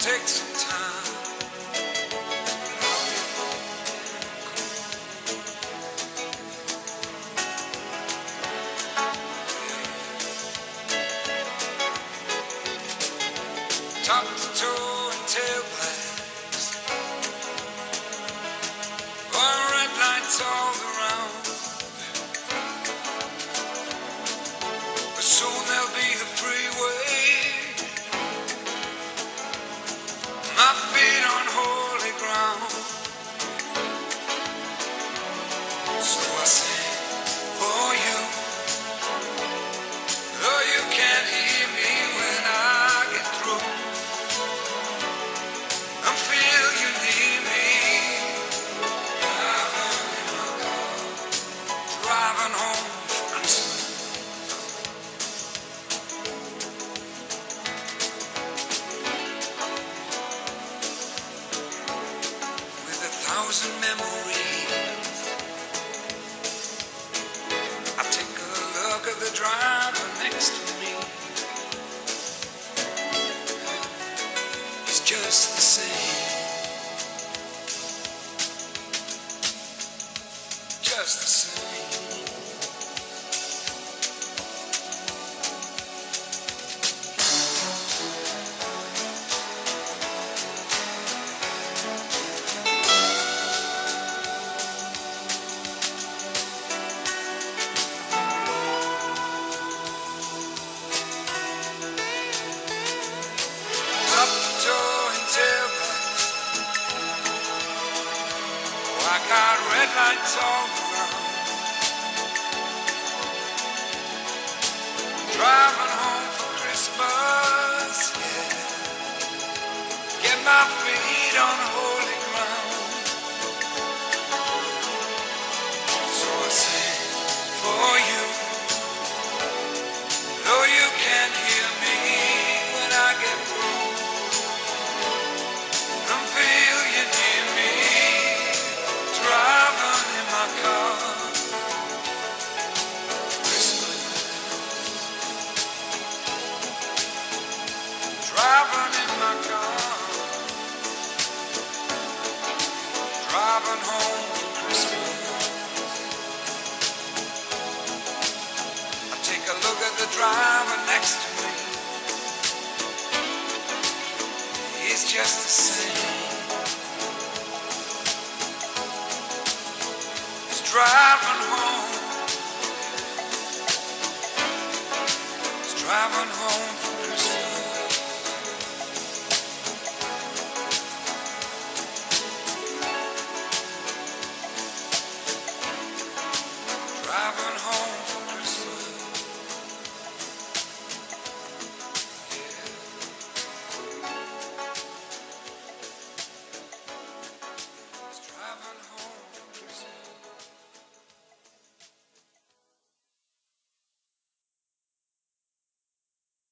Take some time. Top to toe and tail tailbacks. Run red lights all around. But soon there'll I take a look at the driver lights all around. Driving home for Christmas. Yeah. Get my feet on holy He's just the same. He's driving home. He's driving home